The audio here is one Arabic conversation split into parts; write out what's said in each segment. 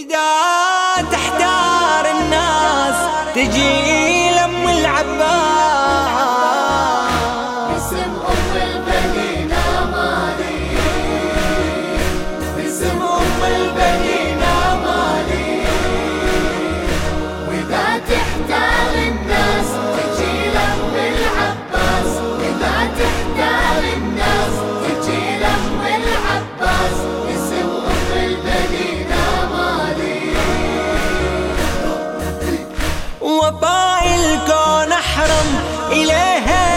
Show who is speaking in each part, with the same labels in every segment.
Speaker 1: وإذا تحتار الناس تجي وفاء الكون أحرم إليها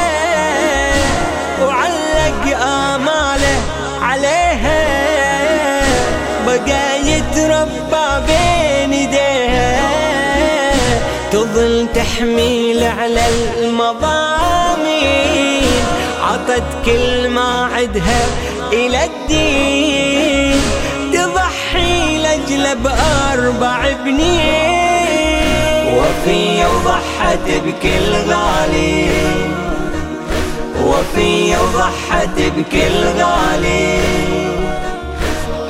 Speaker 1: وعلق آماله عليها. بقى يتربى بين ايديها تظل تحميل على المضامين. عطت كل ما عدها إلى الدين تضحي لأجله بأربع بنين. وفي وضحت بكل غالي. وفي وضحت بكل غالي.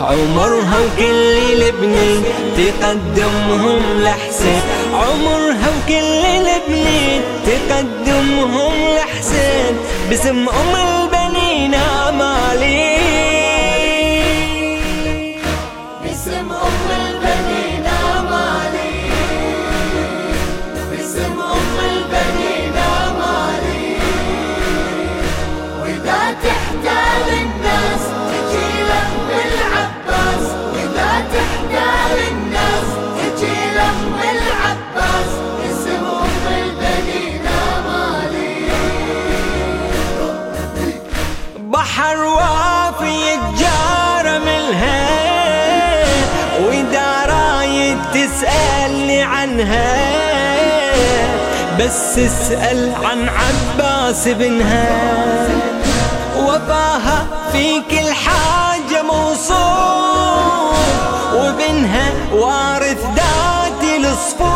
Speaker 1: عمرها وكل البنين تقدمهم لحسين عمرها وكل البنين تقدمهم لحسين باسم
Speaker 2: أم
Speaker 1: بحر وافي الجار ملها واذا رايد تسألني عنها. بس اسأل عن عباس بنها وفاها في كل حاجة موصول وبنها وارث ذات الصفور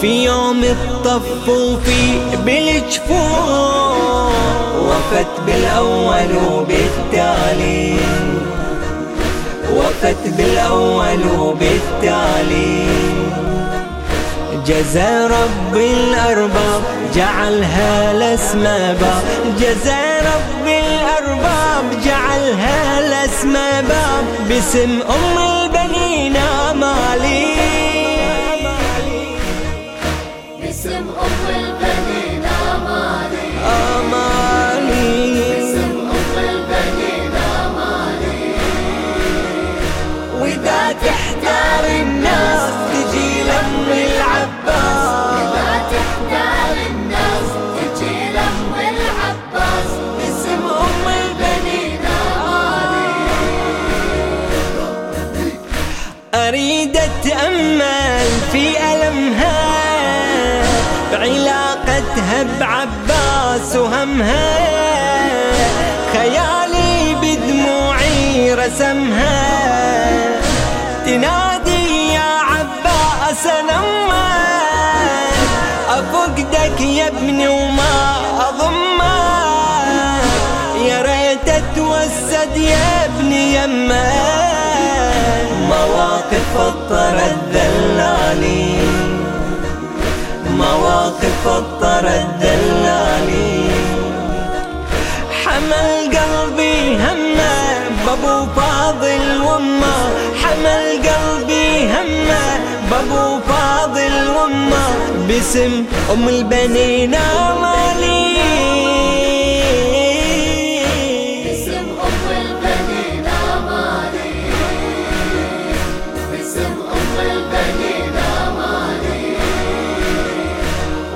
Speaker 1: في يوم الطف وفي بالجفور وفت بالأول وبالتالي. وفت بالأول وبالتالي. جزا رب الأرباب جعلها لاسم باب جزا رب الأرباب جعلها لاسم باب باسم أم البنين أمالي
Speaker 2: باسم أم البنين أمالي
Speaker 1: أمالي
Speaker 2: باسم أم البنين أمالي
Speaker 1: وإذا تحتار الناس تجي لأم العباس.
Speaker 2: لا تحتار الناس تجي لأم العباس.
Speaker 1: باسم أم البنين أمالي أريد أتأمل في ألمها. بعلاقتها بعباس وهمها خيالي بدموعي رسمها. تنادي يا عباس نمك أفقدك يا ابني وما أضمك يا ريت أتوسد يا ابني يمك مواقف اضطر اضطر الدلالي. حمل قلبي همه بابو فاضل وامه. حمل قلبي همه بابو فاضل وامه. باسم
Speaker 2: أم البنين آمالي.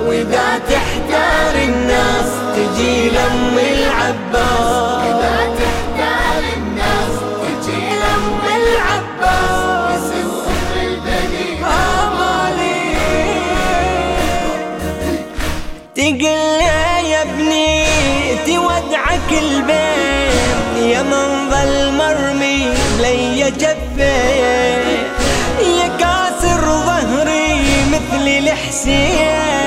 Speaker 1: وإذا تحتار الناس تجي لأم العباس.
Speaker 2: لا تحتار الناس تجي لأم العباس. باسم أم البنين
Speaker 1: امالي تقل يا ابني تودعك البيت يا من ظل مرمي لي جفيت. يا كاسر ظهري مثل الحسين.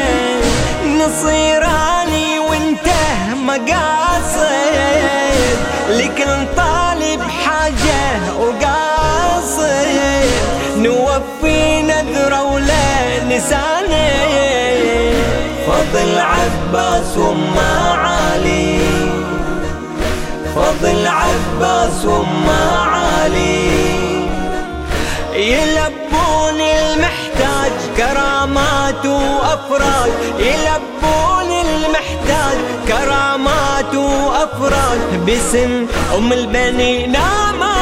Speaker 1: نصيراني وانته مقاصد لكل طالب حاجة وقاصد. يوفي نذره ولا نساني فضل عباس وما علي. فضل عباس وما علي. يلبون وأفراد يلبون المحتاج كرامات وأفراد. باسم أم البنين نامات